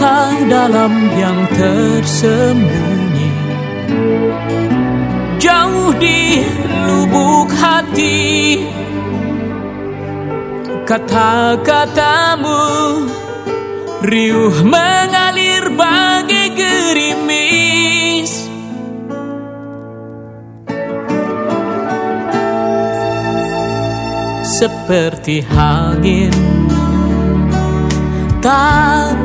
duka dalam yang tersembunyi. Jauh di lubuk hati Kata-katamu Riuh mengalir bagai gerimis. Seperti angin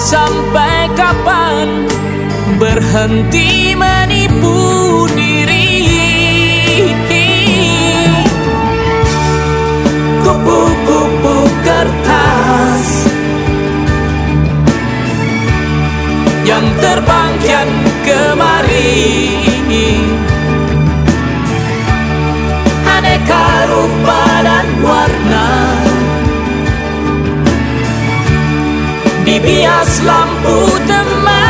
sampai kapan berhenti menipu diri Dibias lampu temaram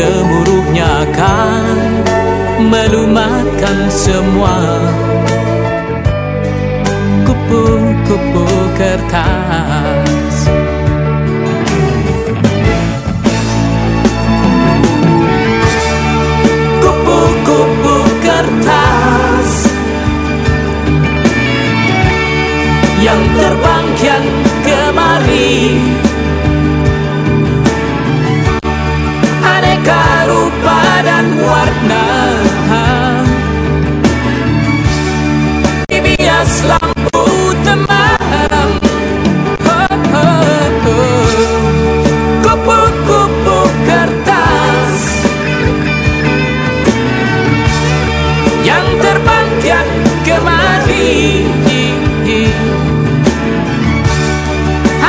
Gemuruhnya akan melumatkan semua. Kupu-kupu kertas. Kupu-kupu kertas. Yang terbang kian kemari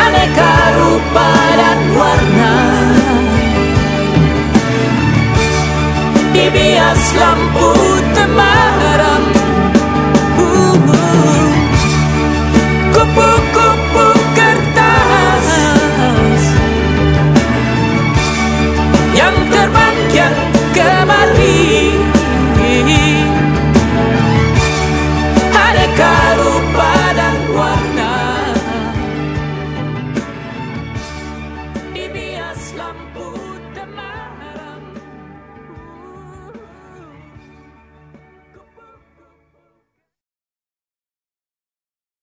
Aneka warna Di bias lampu temaram uh -uh.